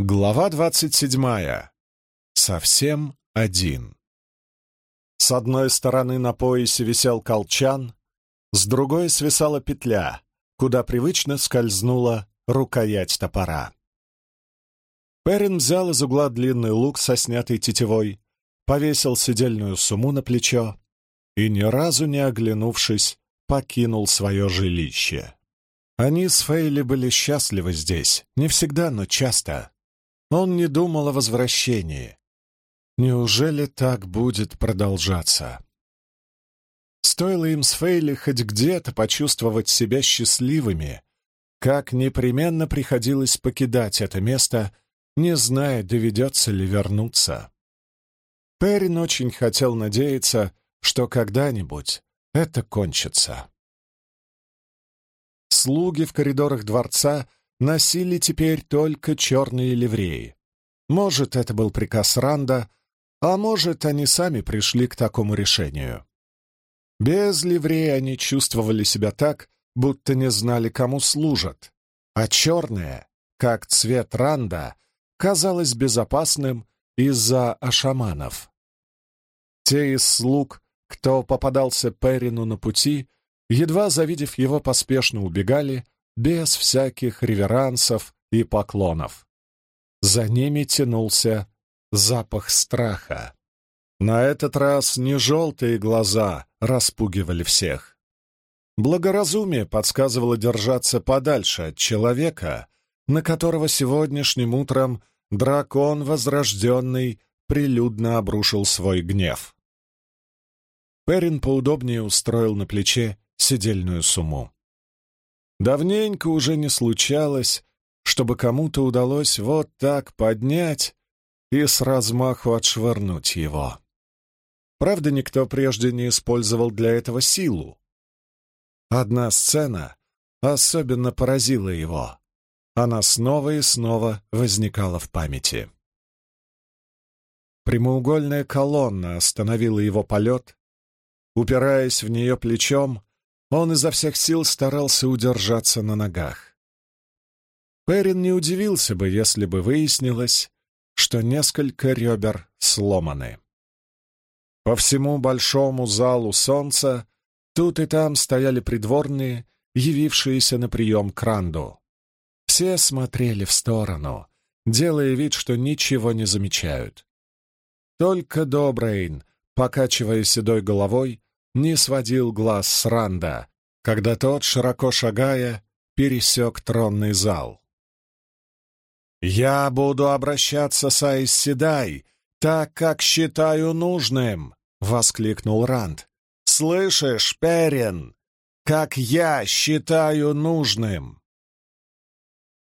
Глава двадцать седьмая. Совсем один. С одной стороны на поясе висел колчан, с другой свисала петля, куда привычно скользнула рукоять топора. Перин взял из угла длинный лук со снятой тетивой, повесил седельную сумму на плечо и, ни разу не оглянувшись, покинул свое жилище. Они с Фейли были счастливы здесь, не всегда, но часто. Он не думал о возвращении. Неужели так будет продолжаться? Стоило им с Фейли хоть где-то почувствовать себя счастливыми, как непременно приходилось покидать это место, не зная, доведется ли вернуться. Перрин очень хотел надеяться, что когда-нибудь это кончится. Слуги в коридорах дворца носили теперь только черные ливреи. Может, это был приказ Ранда, а может, они сами пришли к такому решению. Без ливреи они чувствовали себя так, будто не знали, кому служат, а черное, как цвет Ранда, казалось безопасным из-за ашаманов. Те из слуг, кто попадался Перину на пути, едва завидев его, поспешно убегали, без всяких реверансов и поклонов. За ними тянулся запах страха. На этот раз не желтые глаза распугивали всех. Благоразумие подсказывало держаться подальше от человека, на которого сегодняшним утром дракон возрожденный прилюдно обрушил свой гнев. Перин поудобнее устроил на плече седельную сумму. Давненько уже не случалось, чтобы кому-то удалось вот так поднять и с размаху отшвырнуть его. Правда, никто прежде не использовал для этого силу. Одна сцена особенно поразила его. Она снова и снова возникала в памяти. Прямоугольная колонна остановила его полет. Упираясь в нее плечом, он изо всех сил старался удержаться на ногах. Перин не удивился бы, если бы выяснилось, что несколько ребер сломаны. По всему большому залу солнца тут и там стояли придворные, явившиеся на прием к Ранду. Все смотрели в сторону, делая вид, что ничего не замечают. Только Добрейн, покачивая седой головой, не сводил глаз с Ранда, когда тот, широко шагая, пересек тронный зал. «Я буду обращаться с Айсседай, так, как считаю нужным!» — воскликнул Ранд. «Слышишь, Перин, как я считаю нужным!»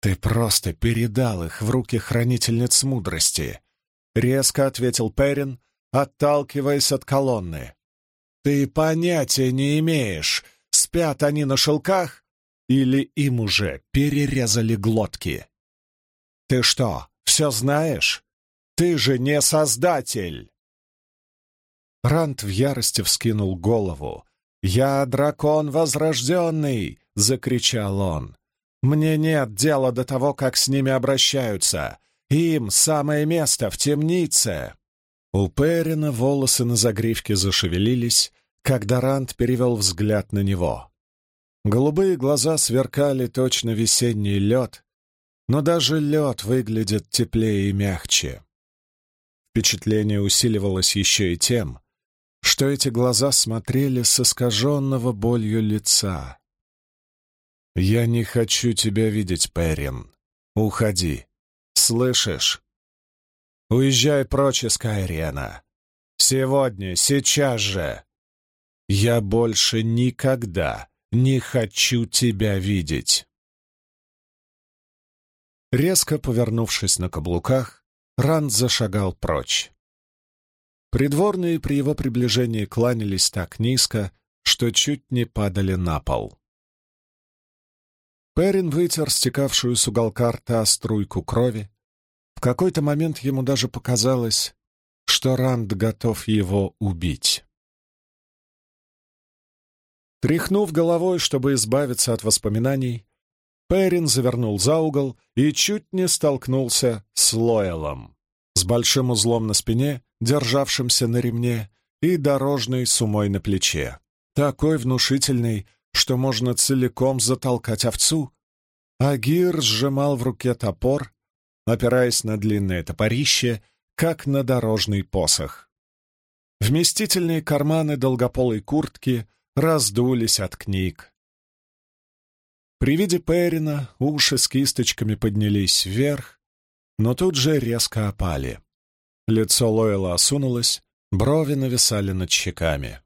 «Ты просто передал их в руки хранительниц мудрости», — резко ответил Перин, отталкиваясь от колонны. Ты понятия не имеешь, спят они на шелках или им уже перерезали глотки. Ты что, все знаешь? Ты же не создатель!» Рант в ярости вскинул голову. «Я дракон возрожденный!» — закричал он. «Мне нет дела до того, как с ними обращаются. Им самое место в темнице!» У Перина волосы на загривке зашевелились, когда Рант перевел взгляд на него. Голубые глаза сверкали точно весенний лед, но даже лед выглядит теплее и мягче. Впечатление усиливалось еще и тем, что эти глаза смотрели с искаженного болью лица. «Я не хочу тебя видеть, Перин. Уходи. Слышишь? Уезжай прочь из Кайрена. Сегодня, сейчас же. Я больше никогда не хочу тебя видеть. Резко повернувшись на каблуках, Ранд зашагал прочь. Придворные при его приближении кланялись так низко, что чуть не падали на пол. Перин вытер стекавшую с уголка рта струйку крови, в какой-то момент ему даже показалось, что Ранд готов его убить. Тряхнув головой, чтобы избавиться от воспоминаний, Перин завернул за угол и чуть не столкнулся с Лоэлом, с большим узлом на спине, державшимся на ремне, и дорожной сумой на плече, такой внушительный, что можно целиком затолкать овцу. Агир сжимал в руке топор, опираясь на длинное топорище, как на дорожный посох. Вместительные карманы долгополой куртки раздулись от книг. При виде Перина уши с кисточками поднялись вверх, но тут же резко опали. Лицо Лойла осунулось, брови нависали над щеками.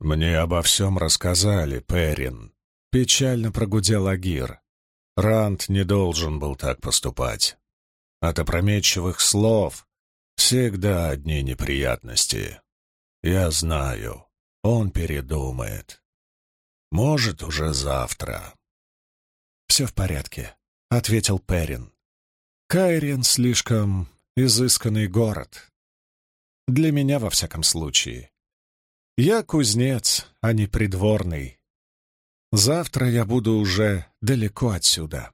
«Мне обо всем рассказали, Перин», — печально прогудел Агир. Рант не должен был так поступать. От опрометчивых слов всегда одни неприятности. Я знаю, он передумает. Может, уже завтра. «Все в порядке», — ответил Перин. «Кайрен слишком изысканный город. Для меня, во всяком случае. Я кузнец, а не придворный. Завтра я буду уже далеко отсюда».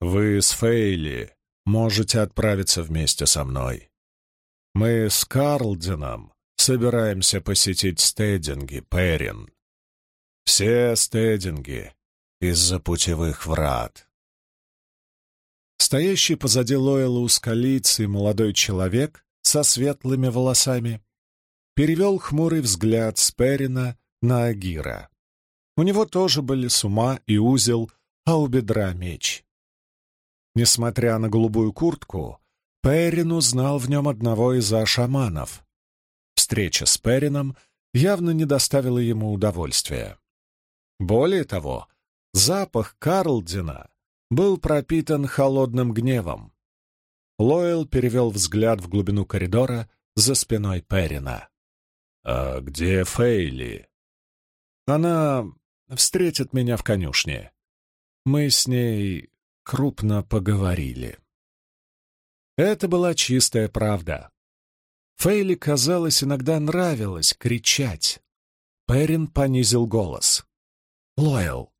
«Вы с Фейли можете отправиться вместе со мной. Мы с Карлдином собираемся посетить стединги, Перин. Все стединги из-за путевых врат. Стоящий позади Лойла у скалицы молодой человек со светлыми волосами перевел хмурый взгляд с Перина на Агира. У него тоже были сума и узел, а у бедра меч. Несмотря на голубую куртку, Перин узнал в нем одного из ашаманов, встреча с Перином явно не доставила ему удовольствия. Более того, запах Карлдина был пропитан холодным гневом. Лойл перевел взгляд в глубину коридора за спиной Перина. «А где Фейли?» «Она встретит меня в конюшне. Мы с ней крупно поговорили». Это была чистая правда. Фейли, казалось, иногда нравилось кричать. Перин понизил голос. «Лоэл,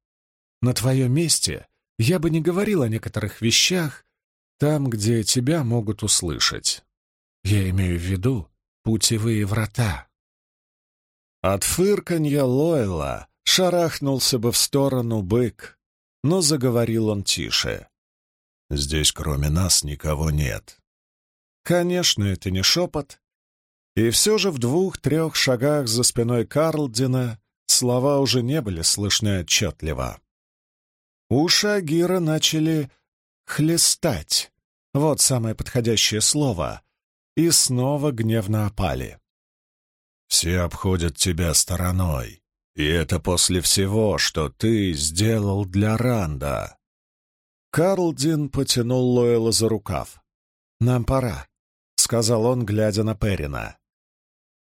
на твоем месте я бы не говорил о некоторых вещах там, где тебя могут услышать. Я имею в виду путевые врата». От фырканья Лойла шарахнулся бы в сторону бык, но заговорил он тише. «Здесь кроме нас никого нет». Конечно, это не шепот, и все же в двух-трех шагах за спиной Карлдина слова уже не были слышны отчетливо. Уши Агира начали хлестать, вот самое подходящее слово, и снова гневно опали. «Все обходят тебя стороной, и это после всего, что ты сделал для Ранда». Карлдин потянул Лойла за рукав. «Нам пора», — сказал он, глядя на Перина.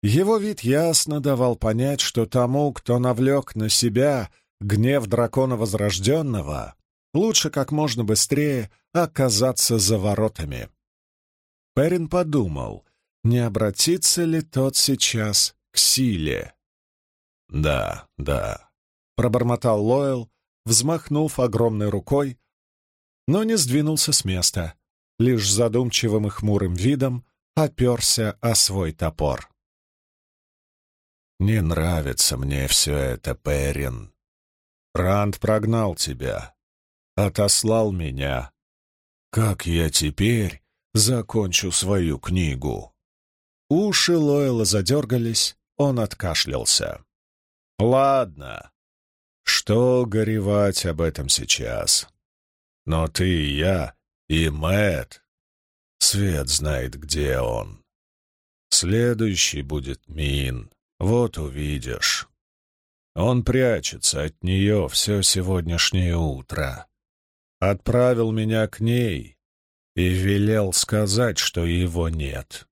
Его вид ясно давал понять, что тому, кто навлек на себя гнев дракона Возрожденного, лучше как можно быстрее оказаться за воротами. Перин подумал, не обратится ли тот сейчас к силе. «Да, да», — пробормотал Лойл, взмахнув огромной рукой, но не сдвинулся с места, лишь задумчивым и хмурым видом оперся о свой топор. «Не нравится мне все это, Перин. Ранд прогнал тебя, отослал меня. Как я теперь закончу свою книгу?» Уши Лойла задергались, он откашлялся. «Ладно, что горевать об этом сейчас? Но ты и я, и Мэт. Свет знает, где он. Следующий будет Мин. Вот увидишь. Он прячется от нее все сегодняшнее утро. Отправил меня к ней и велел сказать, что его нет.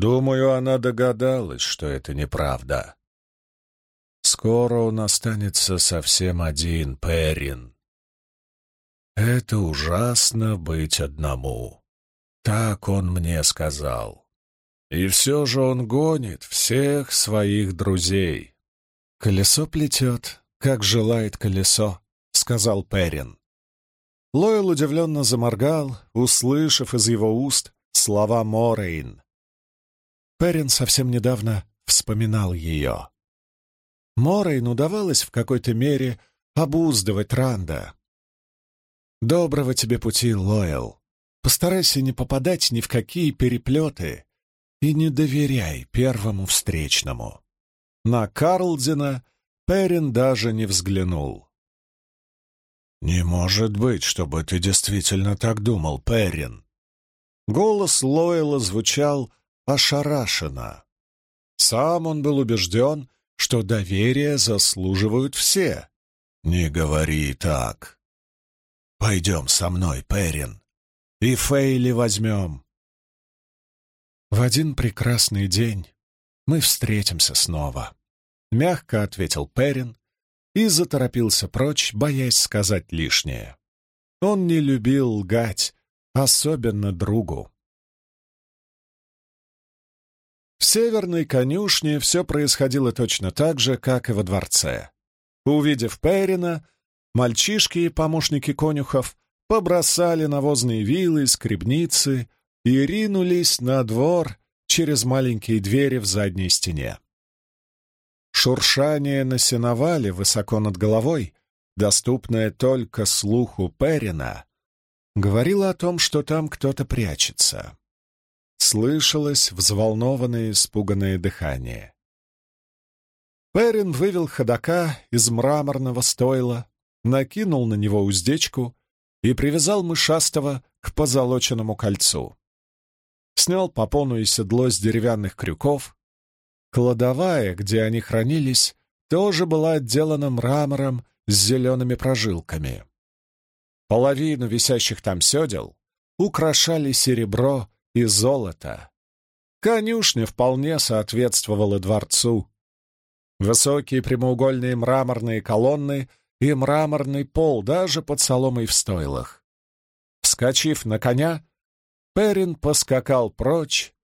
Думаю, она догадалась, что это неправда. Скоро он останется совсем один, Перин. Это ужасно быть одному. Так он мне сказал. И все же он гонит всех своих друзей. Колесо плетет, как желает колесо», — сказал Перин. Лойл удивленно заморгал, услышав из его уст слова Морейн. Перин совсем недавно вспоминал ее. Морейн удавалось в какой-то мере обуздывать Ранда. «Доброго тебе пути, Лойл. Постарайся не попадать ни в какие переплеты и не доверяй первому встречному». На Карлдина Перин даже не взглянул. «Не может быть, чтобы ты действительно так думал, Перин!» Голос Лойла звучал ошарашенно. Сам он был убежден, что доверие заслуживают все. «Не говори так. Пойдем со мной, Перин, и Фейли возьмем». В один прекрасный день мы встретимся снова, — мягко ответил Перин и заторопился прочь, боясь сказать лишнее. Он не любил лгать, особенно другу. В северной конюшне все происходило точно так же, как и во дворце. Увидев Перина, мальчишки и помощники конюхов побросали навозные вилы, скребницы и ринулись на двор через маленькие двери в задней стене. Шуршание на сеновале высоко над головой, доступное только слуху Перина, говорило о том, что там кто-то прячется слышалось взволнованное испуганное дыхание. Перин вывел ходока из мраморного стойла, накинул на него уздечку и привязал мышастого к позолоченному кольцу. Снял попону и седло с деревянных крюков. Кладовая, где они хранились, тоже была отделана мрамором с зелеными прожилками. Половину висящих там седел украшали серебро и золото. Конюшня вполне соответствовала дворцу. Высокие прямоугольные мраморные колонны и мраморный пол даже под соломой в стойлах. Вскочив на коня, Перин поскакал прочь,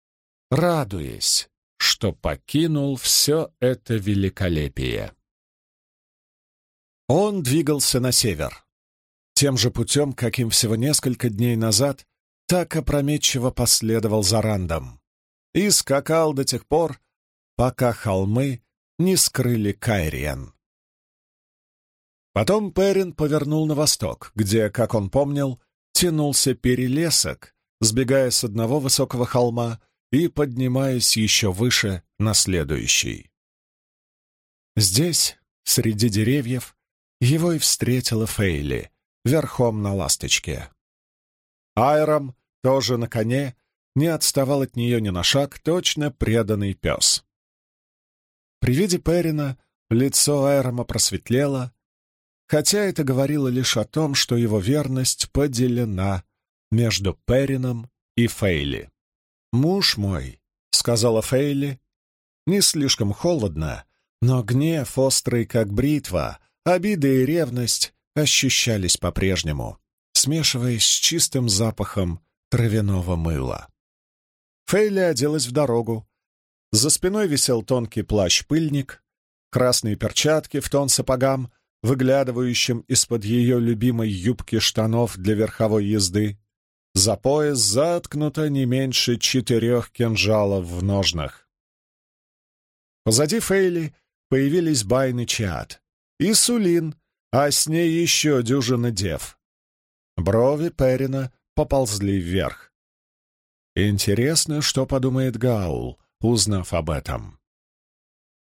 радуясь, что покинул все это великолепие. Он двигался на север, тем же путем, каким всего несколько дней назад так опрометчиво последовал за Рандом и скакал до тех пор, пока холмы не скрыли Кайриен. Потом Перин повернул на восток, где, как он помнил, тянулся перелесок, сбегая с одного высокого холма и поднимаясь еще выше на следующий. Здесь, среди деревьев, его и встретила Фейли, верхом на ласточке. Айром, тоже на коне, не отставал от нее ни на шаг, точно преданный пес. При виде Перина лицо Айрома просветлело, хотя это говорило лишь о том, что его верность поделена между Перином и Фейли. «Муж мой», — сказала Фейли, — «не слишком холодно, но гнев острый, как бритва, обиды и ревность ощущались по-прежнему смешиваясь с чистым запахом травяного мыла. Фейли оделась в дорогу. За спиной висел тонкий плащ-пыльник, красные перчатки в тон сапогам, выглядывающим из-под ее любимой юбки штанов для верховой езды. За пояс заткнуто не меньше четырех кинжалов в ножнах. Позади Фейли появились Байн и и Сулин, а с ней еще дюжина дев. Брови Перина поползли вверх. Интересно, что подумает Гаул, узнав об этом.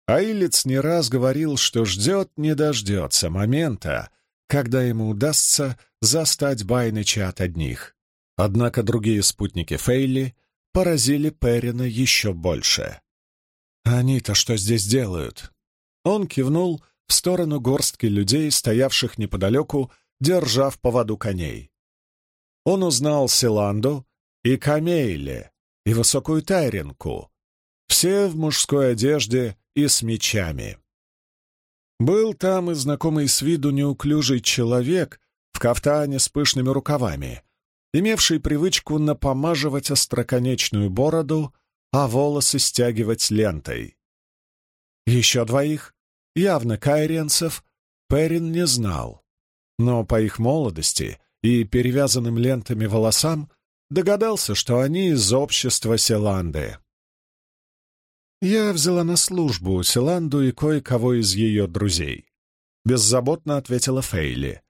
Аилец не раз говорил, что ждет, не дождется момента, когда ему удастся застать Байныча от одних. Однако другие спутники Фейли поразили Перина еще больше. «Они-то что здесь делают?» Он кивнул в сторону горстки людей, стоявших неподалеку держа в поводу коней. Он узнал Силанду и Камейле, и высокую Тайринку, все в мужской одежде и с мечами. Был там и знакомый с виду неуклюжий человек в кафтане с пышными рукавами, имевший привычку напомаживать остроконечную бороду, а волосы стягивать лентой. Еще двоих, явно кайренцев, Перин не знал, но по их молодости и перевязанным лентами волосам догадался, что они из общества Селанды. «Я взяла на службу Селанду и кое-кого из ее друзей», — беззаботно ответила Фейли.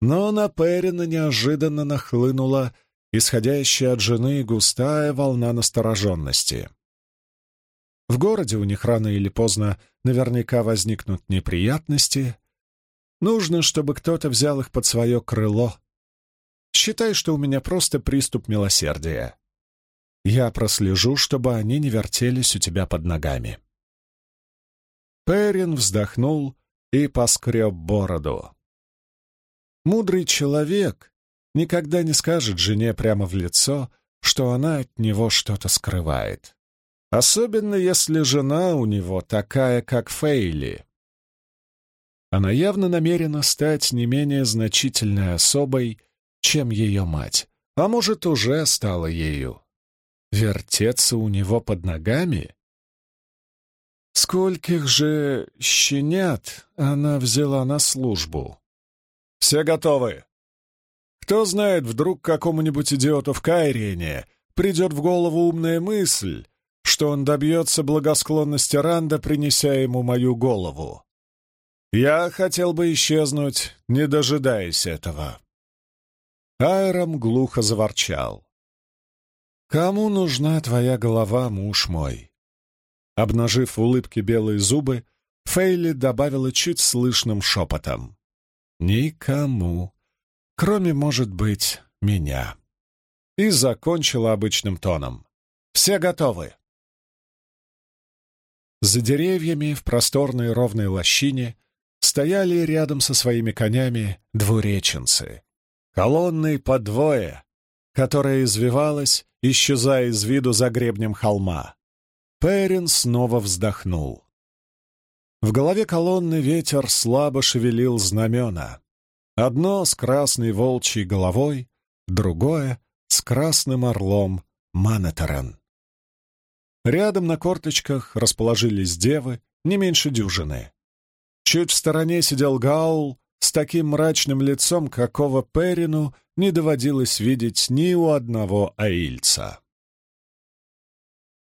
Но на Перина неожиданно нахлынула исходящая от жены густая волна настороженности. В городе у них рано или поздно наверняка возникнут неприятности. Нужно, чтобы кто-то взял их под свое крыло. Считай, что у меня просто приступ милосердия. Я прослежу, чтобы они не вертелись у тебя под ногами. Перин вздохнул и поскреб бороду. Мудрый человек никогда не скажет жене прямо в лицо, что она от него что-то скрывает. Особенно если жена у него такая, как Фейли. Она явно намерена стать не менее значительной особой, чем ее мать, а может, уже стала ею. Вертеться у него под ногами? Скольких же щенят она взяла на службу? «Все готовы!» Кто знает, вдруг какому-нибудь идиоту в Кайрене придет в голову умная мысль, что он добьется благосклонности Ранда, принеся ему мою голову. Я хотел бы исчезнуть, не дожидаясь этого. Айром глухо заворчал. «Кому нужна твоя голова, муж мой?» Обнажив в улыбке белые зубы, Фейли добавила чуть слышным шепотом. «Никому, кроме, может быть, меня». И закончила обычным тоном. «Все готовы?» За деревьями в просторной ровной лощине стояли рядом со своими конями двуреченцы. Колонной по двое, которая извивалась, исчезая из виду за гребнем холма. Перин снова вздохнул. В голове колонны ветер слабо шевелил знамена. Одно с красной волчьей головой, другое с красным орлом Манетерен. Рядом на корточках расположились девы, не меньше дюжины. Чуть в стороне сидел Гаул с таким мрачным лицом, какого Перину не доводилось видеть ни у одного аильца.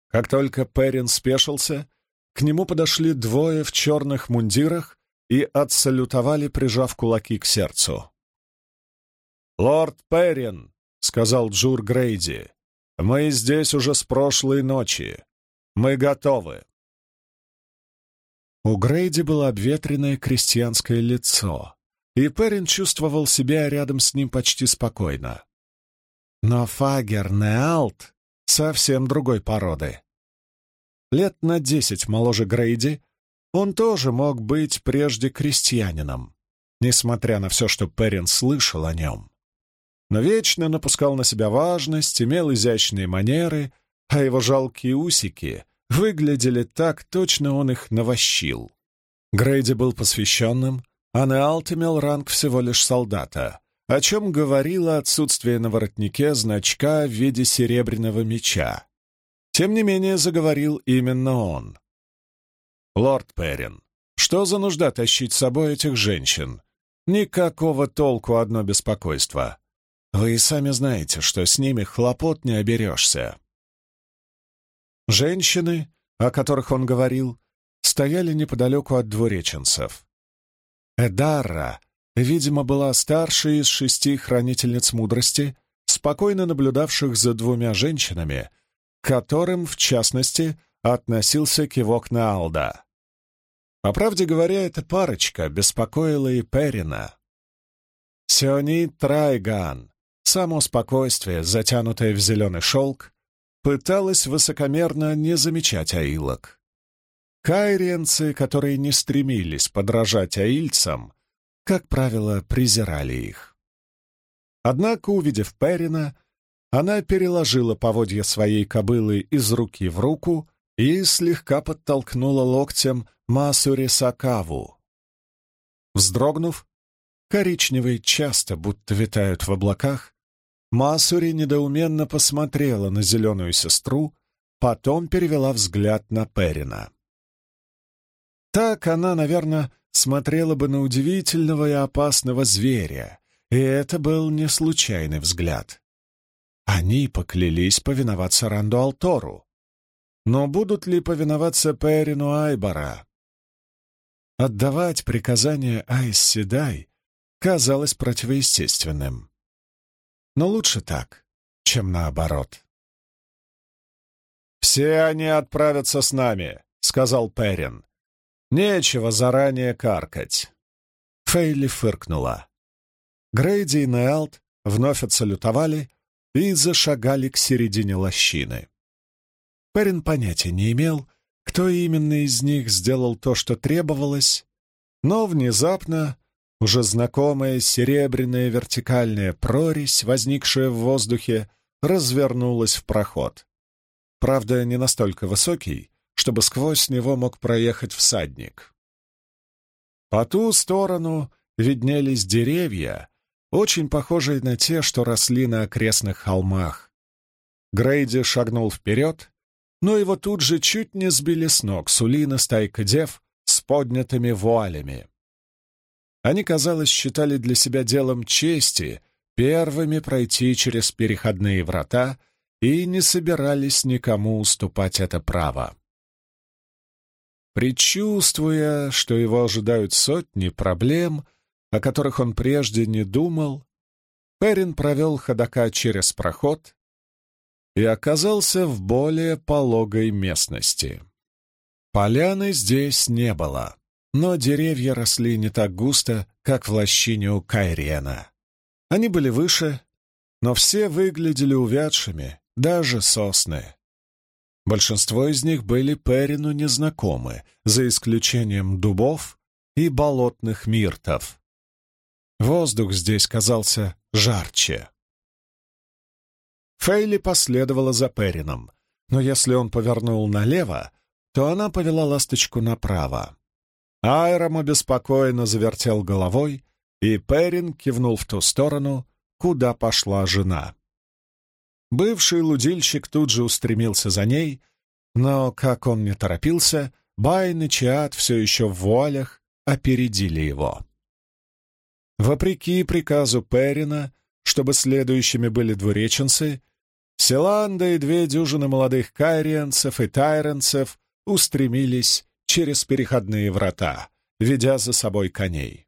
Как только Перин спешился, к нему подошли двое в черных мундирах и отсалютовали, прижав кулаки к сердцу. «Лорд Перин», — сказал Джур Грейди, — «мы здесь уже с прошлой ночи. Мы готовы». У Грейди было обветренное крестьянское лицо, и Перин чувствовал себя рядом с ним почти спокойно. Но Фагер Неалт совсем другой породы. Лет на десять моложе Грейди, он тоже мог быть прежде крестьянином, несмотря на все, что Перин слышал о нем. Но вечно напускал на себя важность, имел изящные манеры, а его жалкие усики выглядели так, точно он их навощил. Грейди был посвященным, а Неалт имел ранг всего лишь солдата, о чем говорило отсутствие на воротнике значка в виде серебряного меча. Тем не менее, заговорил именно он. «Лорд Перрин, что за нужда тащить с собой этих женщин? Никакого толку одно беспокойство. Вы и сами знаете, что с ними хлопот не оберешься». Женщины, о которых он говорил, стояли неподалеку от двуреченцев. Эдарра, видимо, была старшей из шести хранительниц мудрости, спокойно наблюдавших за двумя женщинами, которым, в частности, относился кивок на Алда. По правде говоря, эта парочка беспокоила и Перина. Сиони Трайган, само спокойствие, затянутое в зеленый шелк, пыталась высокомерно не замечать аилок. Кайриенцы, которые не стремились подражать аильцам, как правило, презирали их. Однако, увидев Перина, она переложила поводья своей кобылы из руки в руку и слегка подтолкнула локтем Масури Сакаву. Вздрогнув, коричневые часто будто витают в облаках, Масури недоуменно посмотрела на зеленую сестру, потом перевела взгляд на Перина. Так она, наверное, смотрела бы на удивительного и опасного зверя, и это был не случайный взгляд. Они поклялись повиноваться Ранду Алтору. Но будут ли повиноваться Перину Айбара? Отдавать приказания Айс Седай казалось противоестественным. Но лучше так, чем наоборот. «Все они отправятся с нами», — сказал Перин. «Нечего заранее каркать». Фейли фыркнула. Грейди и Неалт вновь отсалютовали и зашагали к середине лощины. Перин понятия не имел, кто именно из них сделал то, что требовалось, но внезапно уже знакомая серебряная вертикальная прорезь, возникшая в воздухе, развернулась в проход. Правда, не настолько высокий, чтобы сквозь него мог проехать всадник. По ту сторону виднелись деревья, очень похожие на те, что росли на окрестных холмах. Грейди шагнул вперед, но его тут же чуть не сбили с ног Сулина стайка дев с поднятыми вуалями. Они, казалось, считали для себя делом чести первыми пройти через переходные врата — и не собирались никому уступать это право. Предчувствуя, что его ожидают сотни проблем, о которых он прежде не думал, Перин провел ходока через проход и оказался в более пологой местности. Поляны здесь не было, но деревья росли не так густо, как в лощине у Кайрена. Они были выше, но все выглядели увядшими, даже сосны. Большинство из них были Перину незнакомы, за исключением дубов и болотных миртов. Воздух здесь казался жарче. Фейли последовала за Перином, но если он повернул налево, то она повела ласточку направо. Айром обеспокоенно завертел головой, и Перин кивнул в ту сторону, куда пошла жена. Бывший лудильщик тут же устремился за ней, но, как он не торопился, Байн и Чиат все еще в вуалях опередили его. Вопреки приказу Перина, чтобы следующими были двуреченцы, Селанда и две дюжины молодых кайриенцев и тайренцев устремились через переходные врата, ведя за собой коней.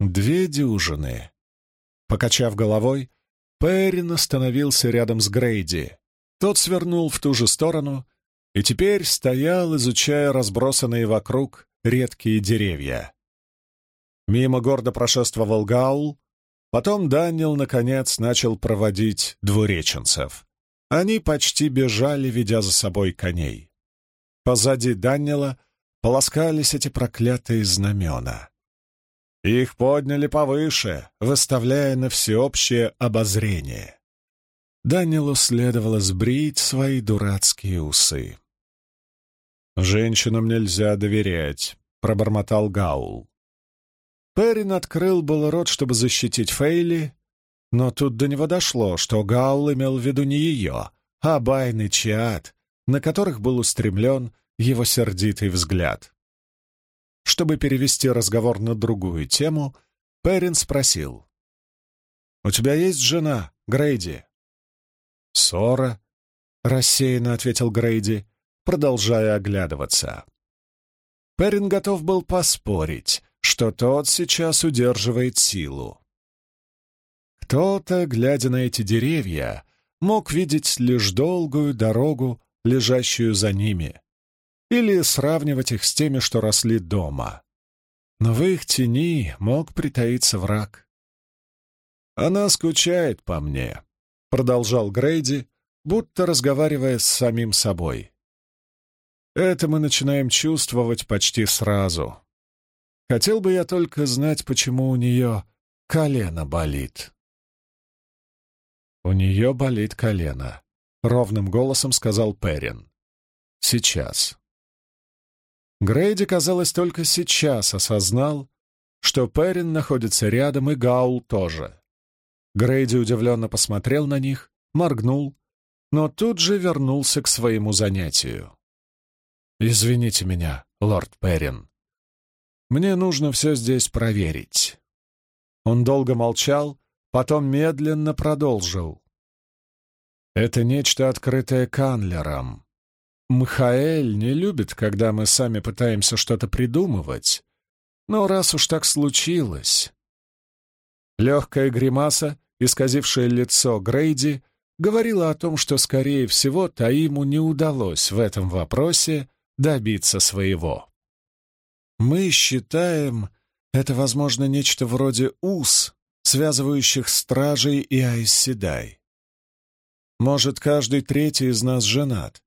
Две дюжины. Покачав головой, Перрин остановился рядом с Грейди. Тот свернул в ту же сторону и теперь стоял, изучая разбросанные вокруг редкие деревья. Мимо гордо прошествовал Гаул, потом Данил, наконец, начал проводить двуреченцев. Они почти бежали, ведя за собой коней. Позади Данила полоскались эти проклятые знамена. Их подняли повыше, выставляя на всеобщее обозрение. Данилу следовало сбрить свои дурацкие усы. «Женщинам нельзя доверять», — пробормотал Гаул. Перин открыл был рот, чтобы защитить Фейли, но тут до него дошло, что Гаул имел в виду не ее, а Байн и Чиат, на которых был устремлен его сердитый взгляд. Чтобы перевести разговор на другую тему, Перрин спросил. «У тебя есть жена, Грейди?» «Ссора», — рассеянно ответил Грейди, продолжая оглядываться. Перрин готов был поспорить, что тот сейчас удерживает силу. Кто-то, глядя на эти деревья, мог видеть лишь долгую дорогу, лежащую за ними, или сравнивать их с теми, что росли дома. Но в их тени мог притаиться враг. «Она скучает по мне», — продолжал Грейди, будто разговаривая с самим собой. «Это мы начинаем чувствовать почти сразу. Хотел бы я только знать, почему у нее колено болит». «У нее болит колено», — ровным голосом сказал Перин. «Сейчас». Грейди, казалось, только сейчас осознал, что Перин находится рядом, и Гаул тоже. Грейди удивленно посмотрел на них, моргнул, но тут же вернулся к своему занятию. «Извините меня, лорд Перин». Мне нужно все здесь проверить». Он долго молчал, потом медленно продолжил. «Это нечто открытое Канлером. Мхаэль не любит, когда мы сами пытаемся что-то придумывать, но раз уж так случилось...» Легкая гримаса, исказившая лицо Грейди, говорила о том, что, скорее всего, Таиму не удалось в этом вопросе добиться своего. Мы считаем, это, возможно, нечто вроде уз, связывающих стражей и Айсседай. Может, каждый третий из нас женат.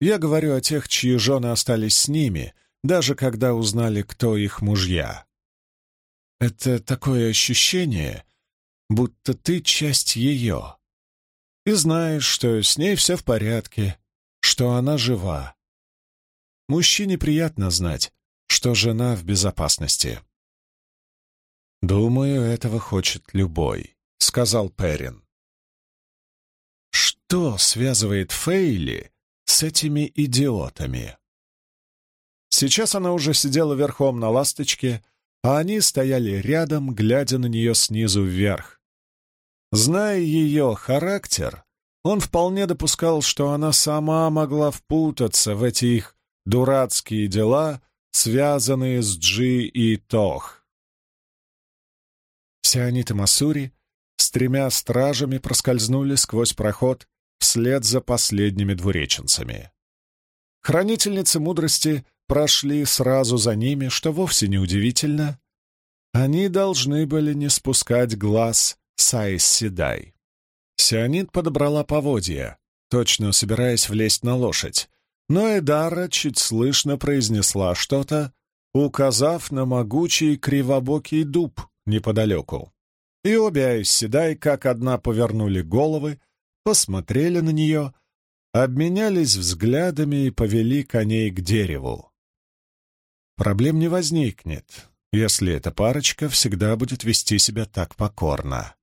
Я говорю о тех, чьи жены остались с ними, даже когда узнали, кто их мужья. Это такое ощущение, будто ты часть ее. И знаешь, что с ней все в порядке, что она жива. Мужчине приятно знать, что жена в безопасности. «Думаю, этого хочет любой», — сказал Перин. «Что связывает Фейли с этими идиотами?» Сейчас она уже сидела верхом на ласточке, а они стояли рядом, глядя на нее снизу вверх. Зная ее характер, он вполне допускал, что она сама могла впутаться в эти их дурацкие дела связанные с Джи и Тох. Сионит и Масури с тремя стражами проскользнули сквозь проход вслед за последними двуреченцами. Хранительницы мудрости прошли сразу за ними, что вовсе не удивительно. Они должны были не спускать глаз Сайс Седай. Сионит подобрала поводья, точно собираясь влезть на лошадь, но Эдара чуть слышно произнесла что-то, указав на могучий кривобокий дуб неподалеку. И обе Айсседай, как одна, повернули головы, посмотрели на нее, обменялись взглядами и повели коней к дереву. Проблем не возникнет, если эта парочка всегда будет вести себя так покорно.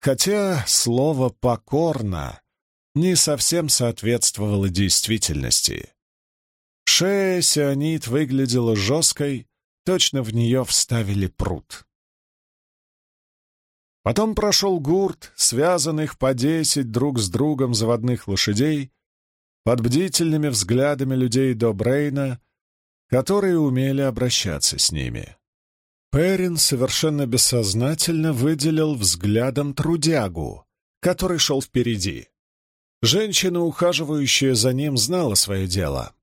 Хотя слово «покорно» не совсем соответствовало действительности. Шея сионит выглядела жесткой, точно в нее вставили пруд. Потом прошел гурт, связанных по десять друг с другом заводных лошадей, под бдительными взглядами людей до Брейна, которые умели обращаться с ними. Перин совершенно бессознательно выделил взглядом трудягу, который шел впереди. Женщина, ухаживающая за ним, знала свое дело.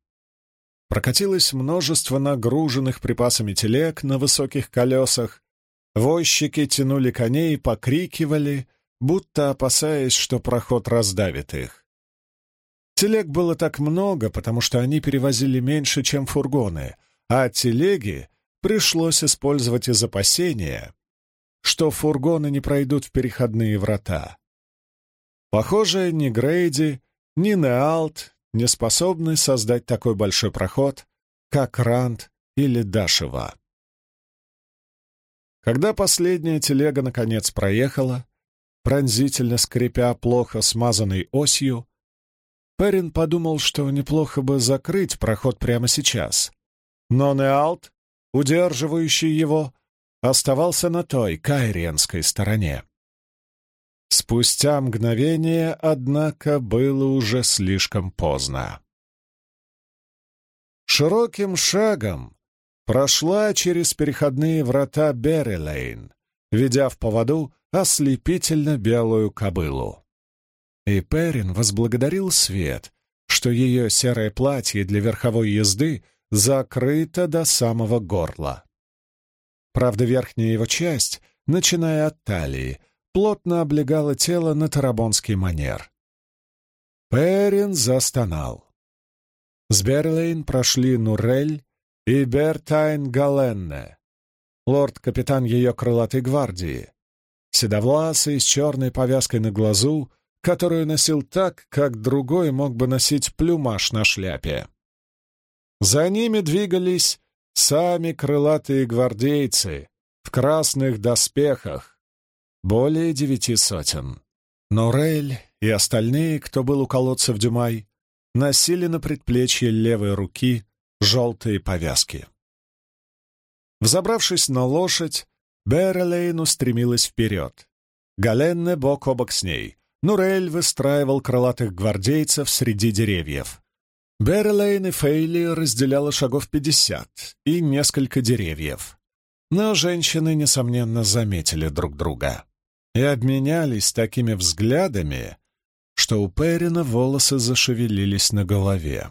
Прокатилось множество нагруженных припасами телег на высоких колесах, возчики тянули коней покрикивали, будто опасаясь, что проход раздавит их. Телег было так много, потому что они перевозили меньше, чем фургоны, а телеги пришлось использовать из опасения, что фургоны не пройдут в переходные врата. Похоже, ни Грейди, ни Неалт не способны создать такой большой проход, как Рант или Дашева. Когда последняя телега наконец проехала, пронзительно скрипя плохо смазанной осью, Перин подумал, что неплохо бы закрыть проход прямо сейчас. Но Неалт, удерживающий его, оставался на той, кайриенской стороне. Спустя мгновение, однако, было уже слишком поздно. Широким шагом прошла через переходные врата Беррилейн, ведя в поводу ослепительно белую кобылу. И Перин возблагодарил свет, что ее серое платье для верховой езды закрыто до самого горла. Правда, верхняя его часть, начиная от талии, плотно облегало тело на тарабонский манер. Перин застонал. С Берлейн прошли Нурель и Бертайн Галенне, лорд-капитан ее крылатой гвардии, седовласый с черной повязкой на глазу, которую носил так, как другой мог бы носить плюмаж на шляпе. За ними двигались сами крылатые гвардейцы в красных доспехах, более девяти сотен. Но Рейль и остальные, кто был у колодца в Дюмай, носили на предплечье левой руки желтые повязки. Взобравшись на лошадь, Берелейн устремилась вперед. Галенне бок о бок с ней. Нурель выстраивал крылатых гвардейцев среди деревьев. Берелейн и Фейли разделяло шагов пятьдесят и несколько деревьев. Но женщины, несомненно, заметили друг друга и обменялись такими взглядами, что у Перина волосы зашевелились на голове.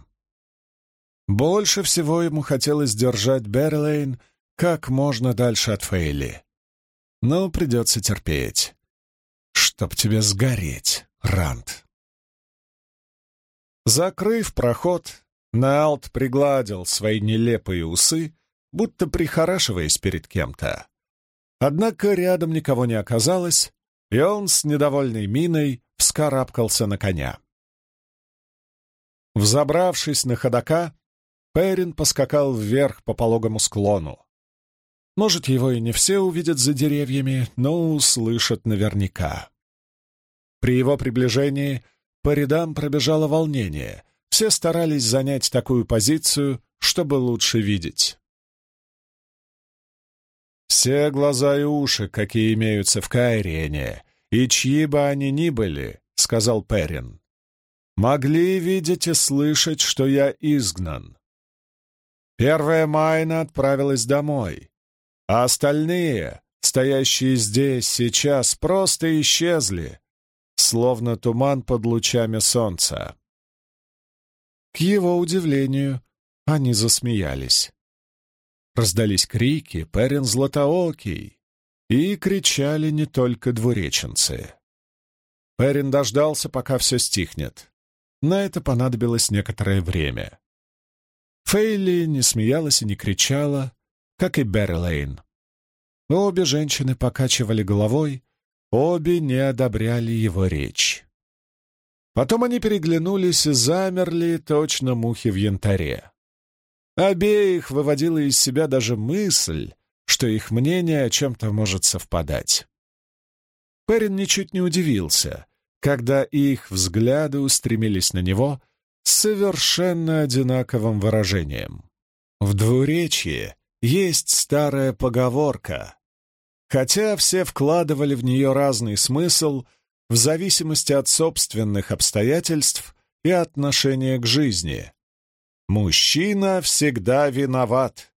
Больше всего ему хотелось держать Берлейн как можно дальше от Фейли. Но придется терпеть. Чтоб тебе сгореть, Рант. Закрыв проход, Наалт пригладил свои нелепые усы, будто прихорашиваясь перед кем-то. Однако рядом никого не оказалось, и он с недовольной миной вскарабкался на коня. Взобравшись на ходока, Перин поскакал вверх по пологому склону. Может, его и не все увидят за деревьями, но услышат наверняка. При его приближении по рядам пробежало волнение. Все старались занять такую позицию, чтобы лучше видеть. Все глаза и уши, какие имеются в Кайриене, и чьи бы они ни были, — сказал Перин, — могли видеть и слышать, что я изгнан. Первая Майна отправилась домой, а остальные, стоящие здесь сейчас, просто исчезли, словно туман под лучами солнца. К его удивлению, они засмеялись. Раздались крики «Перин Златоокий!» и кричали не только двуреченцы. Перин дождался, пока все стихнет. На это понадобилось некоторое время. Фейли не смеялась и не кричала, как и Берри. Обе женщины покачивали головой, обе не одобряли его речь. Потом они переглянулись и замерли, точно мухи в янтаре. Обеих выводила из себя даже мысль, что их мнение о чем-то может совпадать. Перин ничуть не удивился, когда их взгляды устремились на него совершенно одинаковым выражением. В двуречье есть старая поговорка. Хотя все вкладывали в нее разный смысл в зависимости от собственных обстоятельств и отношения к жизни. Мужчина всегда виноват.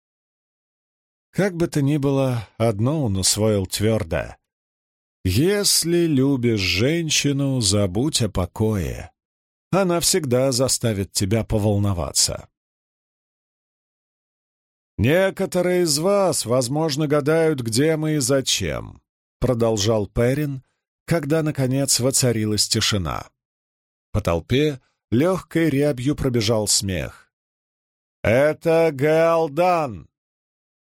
Как бы то ни было, одно он усвоил твердо. Если любишь женщину, забудь о покое. Она всегда заставит тебя поволноваться. «Некоторые из вас, возможно, гадают, где мы и зачем», — продолжал Перин, когда, наконец, воцарилась тишина. По толпе легкой рябью пробежал смех. «Это Галдан!»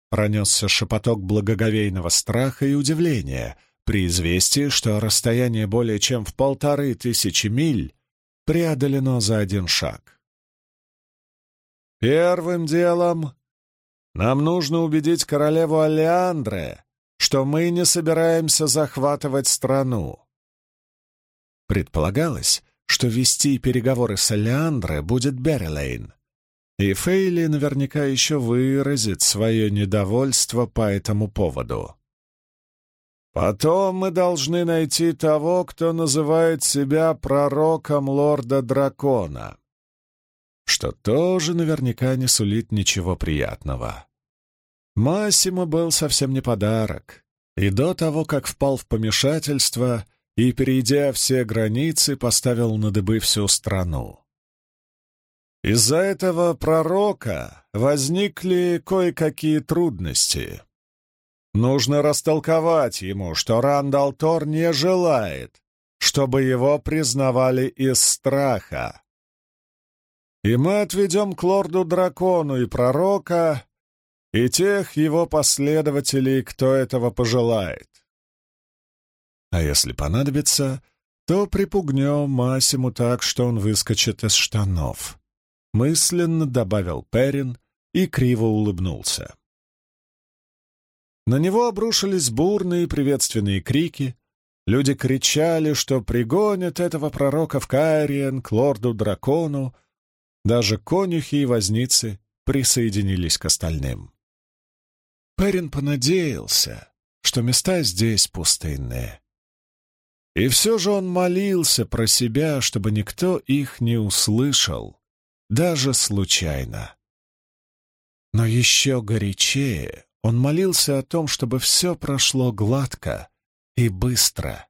Пронесся шепоток благоговейного страха и удивления при известии, что расстояние более чем в полторы тысячи миль преодолено за один шаг. «Первым делом нам нужно убедить королеву Алеандре, что мы не собираемся захватывать страну». Предполагалось, что вести переговоры с Алеандре будет Беррилейн, и Фейли наверняка еще выразит свое недовольство по этому поводу. Потом мы должны найти того, кто называет себя пророком лорда-дракона, что тоже наверняка не сулит ничего приятного. Массимо был совсем не подарок, и до того, как впал в помешательство и, перейдя все границы, поставил на дыбы всю страну. Из-за этого пророка возникли кое-какие трудности. Нужно растолковать ему, что Рандал Тор не желает, чтобы его признавали из страха. И мы отведем к лорду-дракону и пророка, и тех его последователей, кто этого пожелает. А если понадобится, то припугнем Масиму так, что он выскочит из штанов мысленно добавил Перин и криво улыбнулся. На него обрушились бурные приветственные крики. Люди кричали, что пригонят этого пророка в Кайриен к лорду-дракону. Даже конюхи и возницы присоединились к остальным. Перин понадеялся, что места здесь пустынные. И все же он молился про себя, чтобы никто их не услышал, даже случайно. Но еще горячее он молился о том, чтобы все прошло гладко и быстро.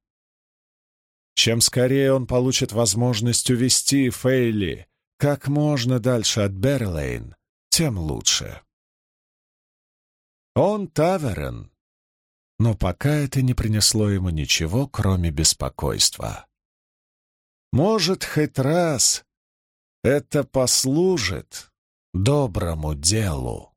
Чем скорее он получит возможность увести Фейли как можно дальше от Берлейн, тем лучше. Он Таверен, но пока это не принесло ему ничего, кроме беспокойства. Может, хоть раз это послужит доброму делу.